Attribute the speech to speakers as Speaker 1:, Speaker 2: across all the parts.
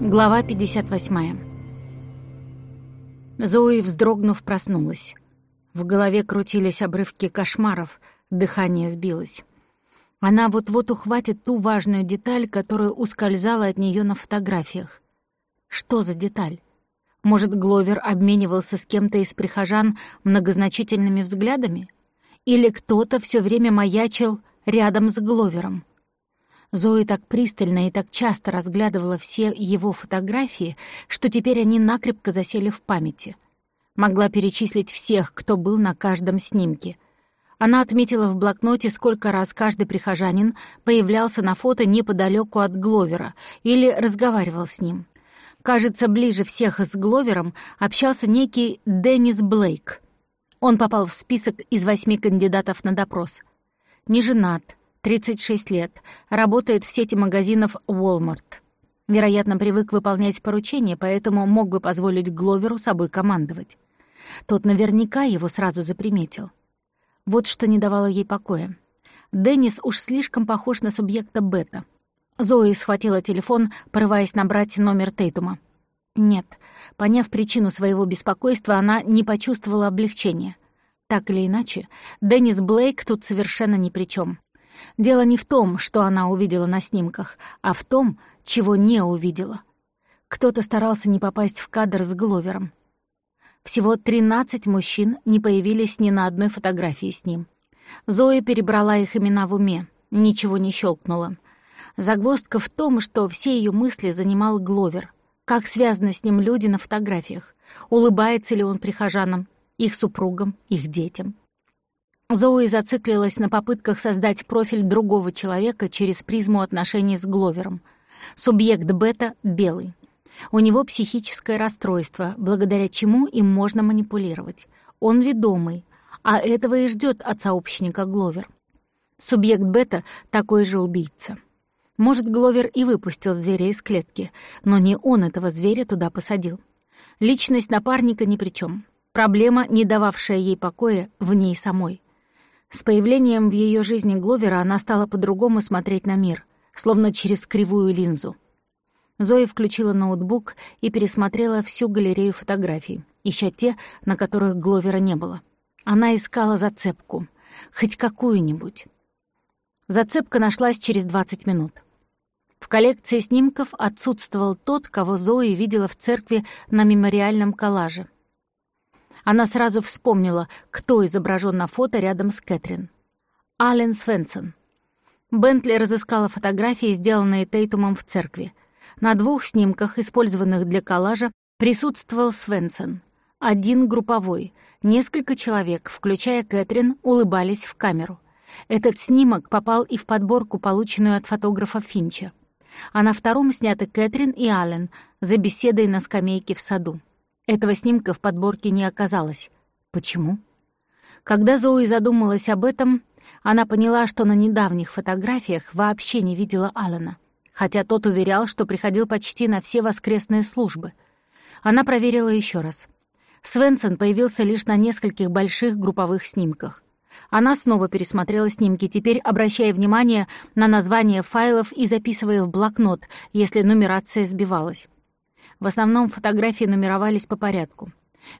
Speaker 1: Глава 58. Зои, вздрогнув, проснулась. В голове крутились обрывки кошмаров, дыхание сбилось. Она вот-вот ухватит ту важную деталь, которая ускользала от нее на фотографиях. Что за деталь? Может, Гловер обменивался с кем-то из прихожан многозначительными взглядами? Или кто-то все время маячил рядом с Гловером? Зои так пристально и так часто разглядывала все его фотографии, что теперь они накрепко засели в памяти. Могла перечислить всех, кто был на каждом снимке. Она отметила в блокноте, сколько раз каждый прихожанин появлялся на фото неподалеку от Гловера или разговаривал с ним. Кажется, ближе всех с Гловером общался некий Деннис Блейк. Он попал в список из восьми кандидатов на допрос. Не женат, 36 лет, работает в сети магазинов Walmart. Вероятно, привык выполнять поручения, поэтому мог бы позволить Гловеру собой командовать. Тот наверняка его сразу заприметил. Вот что не давало ей покоя. Деннис уж слишком похож на субъекта Бета. Зои схватила телефон, порываясь набрать номер Тейтума. Нет, поняв причину своего беспокойства, она не почувствовала облегчения. Так или иначе, Деннис Блейк тут совершенно ни при чем. Дело не в том, что она увидела на снимках, а в том, чего не увидела. Кто-то старался не попасть в кадр с Гловером. Всего 13 мужчин не появились ни на одной фотографии с ним. Зоя перебрала их имена в уме, ничего не щелкнула. Загвоздка в том, что все ее мысли занимал Гловер. Как связаны с ним люди на фотографиях? Улыбается ли он прихожанам, их супругам, их детям? Зои зациклилась на попытках создать профиль другого человека через призму отношений с Гловером. Субъект бета — белый. У него психическое расстройство, благодаря чему им можно манипулировать. Он ведомый, а этого и ждет от сообщника Гловер. Субъект бета — такой же убийца. Может, Гловер и выпустил зверя из клетки, но не он этого зверя туда посадил. Личность напарника ни при чем. Проблема, не дававшая ей покоя, в ней самой. С появлением в ее жизни Гловера она стала по-другому смотреть на мир, словно через кривую линзу. Зоя включила ноутбук и пересмотрела всю галерею фотографий, ища те, на которых Гловера не было. Она искала зацепку, хоть какую-нибудь. Зацепка нашлась через 20 минут. В коллекции снимков отсутствовал тот, кого Зои видела в церкви на мемориальном коллаже — она сразу вспомнила, кто изображен на фото рядом с Кэтрин. Ален Свенсон. Бентли разыскала фотографии, сделанные Тейтумом в церкви. На двух снимках, использованных для коллажа, присутствовал Свенсон. Один групповой. Несколько человек, включая Кэтрин, улыбались в камеру. Этот снимок попал и в подборку, полученную от фотографа Финча. А на втором сняты Кэтрин и Аллен за беседой на скамейке в саду. Этого снимка в подборке не оказалось. Почему? Когда Зои задумалась об этом, она поняла, что на недавних фотографиях вообще не видела Алана, хотя тот уверял, что приходил почти на все воскресные службы. Она проверила еще раз. Свенсон появился лишь на нескольких больших групповых снимках. Она снова пересмотрела снимки, теперь обращая внимание на названия файлов и записывая в блокнот, если нумерация сбивалась. В основном фотографии нумеровались по порядку.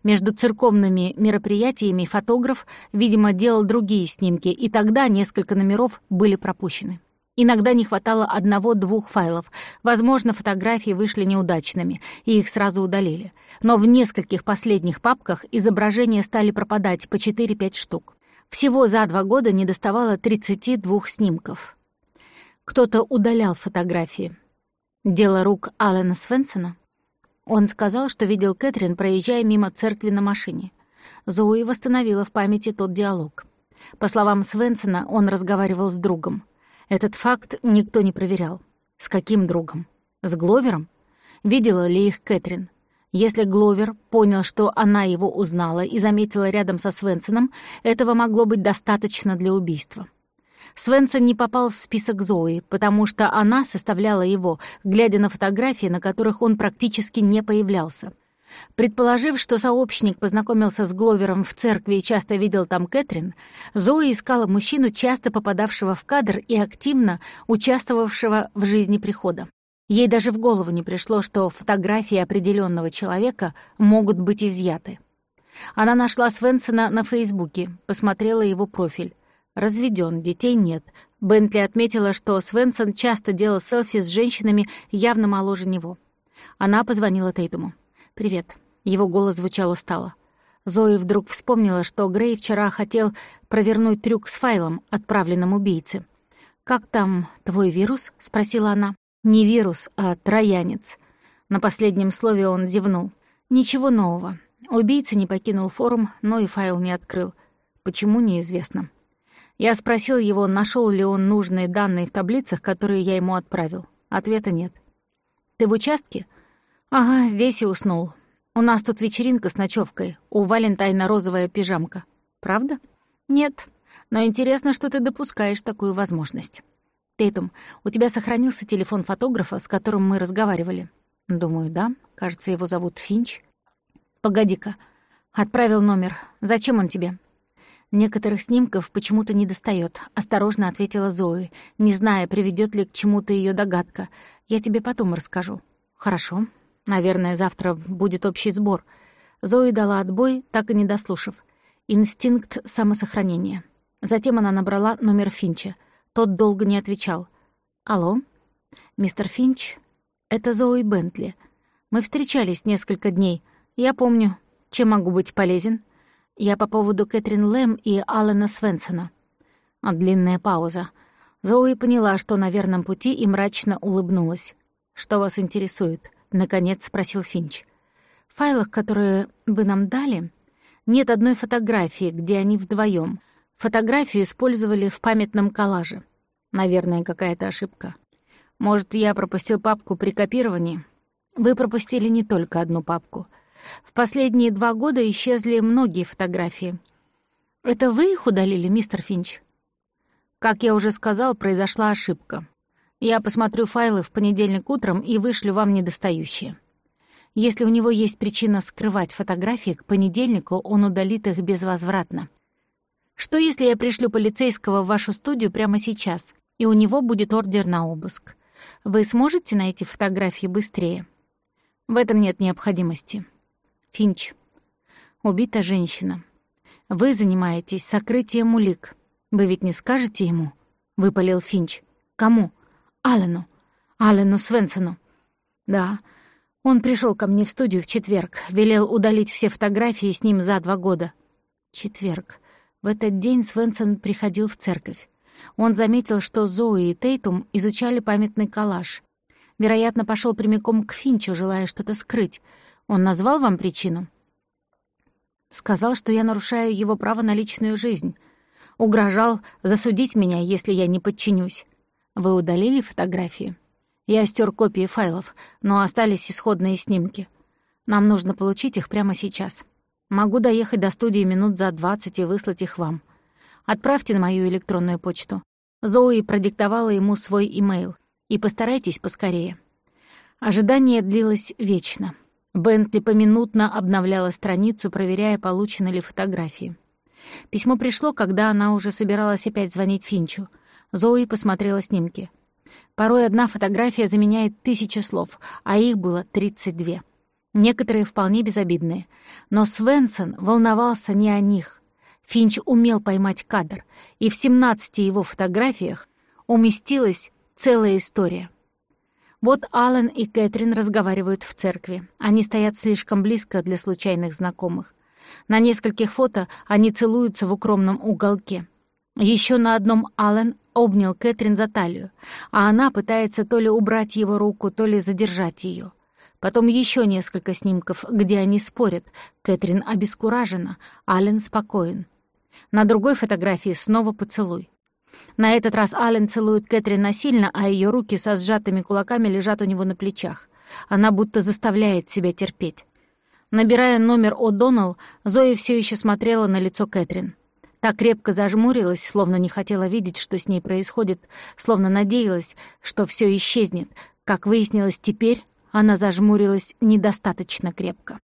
Speaker 1: Между церковными мероприятиями фотограф, видимо, делал другие снимки, и тогда несколько номеров были пропущены. Иногда не хватало одного-двух файлов. Возможно, фотографии вышли неудачными, и их сразу удалили. Но в нескольких последних папках изображения стали пропадать по 4-5 штук. Всего за два года не доставало 32 снимков. Кто-то удалял фотографии. Дело рук Алана Свенсона? Он сказал, что видел Кэтрин, проезжая мимо церкви на машине. Зои восстановила в памяти тот диалог. По словам Свенсона, он разговаривал с другом. Этот факт никто не проверял. С каким другом? С Гловером? Видела ли их Кэтрин? Если Гловер понял, что она его узнала и заметила рядом со Свенсоном, этого могло быть достаточно для убийства. Свенсон не попал в список Зои, потому что она составляла его, глядя на фотографии, на которых он практически не появлялся. Предположив, что сообщник познакомился с Гловером в церкви и часто видел там Кэтрин, Зои искала мужчину, часто попадавшего в кадр и активно участвовавшего в жизни прихода. Ей даже в голову не пришло, что фотографии определенного человека могут быть изъяты. Она нашла Свенсона на Фейсбуке, посмотрела его профиль. Разведен, детей нет. Бентли отметила, что Свенсон часто делал селфи с женщинами явно моложе него. Она позвонила Тейтуму. «Привет». Его голос звучал устало. Зои вдруг вспомнила, что Грей вчера хотел провернуть трюк с файлом, отправленным убийце. «Как там твой вирус?» — спросила она. «Не вирус, а троянец». На последнем слове он зевнул. «Ничего нового. Убийца не покинул форум, но и файл не открыл. Почему, неизвестно. Я спросил его, нашел ли он нужные данные в таблицах, которые я ему отправил. Ответа нет. «Ты в участке?» «Ага, здесь и уснул. У нас тут вечеринка с ночевкой. У Валентайна розовая пижамка. Правда?» «Нет. Но интересно, что ты допускаешь такую возможность». «Тейтум, у тебя сохранился телефон фотографа, с которым мы разговаривали?» «Думаю, да. Кажется, его зовут Финч». «Погоди-ка. Отправил номер. Зачем он тебе?» «Некоторых снимков почему-то не достает, осторожно ответила Зои, не зная, приведет ли к чему-то ее догадка. «Я тебе потом расскажу». «Хорошо. Наверное, завтра будет общий сбор». Зои дала отбой, так и не дослушав. Инстинкт самосохранения. Затем она набрала номер Финча. Тот долго не отвечал. «Алло? Мистер Финч? Это Зои Бентли. Мы встречались несколько дней». «Я помню. Чем могу быть полезен?» «Я по поводу Кэтрин Лэм и Алана Свенсона». А длинная пауза. Зоуи поняла, что на верном пути и мрачно улыбнулась. «Что вас интересует?» — наконец спросил Финч. «В файлах, которые вы нам дали, нет одной фотографии, где они вдвоем. Фотографию использовали в памятном коллаже. Наверное, какая-то ошибка. Может, я пропустил папку при копировании? Вы пропустили не только одну папку — в последние два года исчезли многие фотографии. Это вы их удалили, мистер Финч? Как я уже сказал, произошла ошибка. Я посмотрю файлы в понедельник утром и вышлю вам недостающие. Если у него есть причина скрывать фотографии, к понедельнику он удалит их безвозвратно. Что если я пришлю полицейского в вашу студию прямо сейчас, и у него будет ордер на обыск? Вы сможете найти фотографии быстрее? В этом нет необходимости. Финч. Убита женщина. Вы занимаетесь сокрытием улик. Вы ведь не скажете ему? Выпалил Финч. Кому? Алену. Алену Свенсону. Да. Он пришел ко мне в студию в четверг, велел удалить все фотографии с ним за два года. Четверг. В этот день Свенсон приходил в церковь. Он заметил, что Зои и Тейтум изучали памятный коллаж. Вероятно, пошел прямиком к Финчу, желая что-то скрыть. Он назвал вам причину? Сказал, что я нарушаю его право на личную жизнь. Угрожал засудить меня, если я не подчинюсь. Вы удалили фотографии? Я стер копии файлов, но остались исходные снимки. Нам нужно получить их прямо сейчас. Могу доехать до студии минут за двадцать и выслать их вам. Отправьте на мою электронную почту. Зои продиктовала ему свой имейл. И постарайтесь поскорее. Ожидание длилось вечно. Бентли поминутно обновляла страницу, проверяя, получены ли фотографии. Письмо пришло, когда она уже собиралась опять звонить Финчу. Зои посмотрела снимки. Порой одна фотография заменяет тысячи слов, а их было 32. Некоторые вполне безобидные. Но Свенсон волновался не о них. Финч умел поймать кадр, и в 17 его фотографиях уместилась целая история. Вот Аллен и Кэтрин разговаривают в церкви. Они стоят слишком близко для случайных знакомых. На нескольких фото они целуются в укромном уголке. Еще на одном Аллен обнял Кэтрин за талию, а она пытается то ли убрать его руку, то ли задержать ее. Потом еще несколько снимков, где они спорят. Кэтрин обескуражена, Аллен спокоен. На другой фотографии снова поцелуй. На этот раз Ален целует Кэтрин насильно, а ее руки со сжатыми кулаками лежат у него на плечах. Она будто заставляет себя терпеть. Набирая номер О'Доннелл, Зои все еще смотрела на лицо Кэтрин. Так крепко зажмурилась, словно не хотела видеть, что с ней происходит, словно надеялась, что все исчезнет. Как выяснилось теперь, она зажмурилась недостаточно крепко.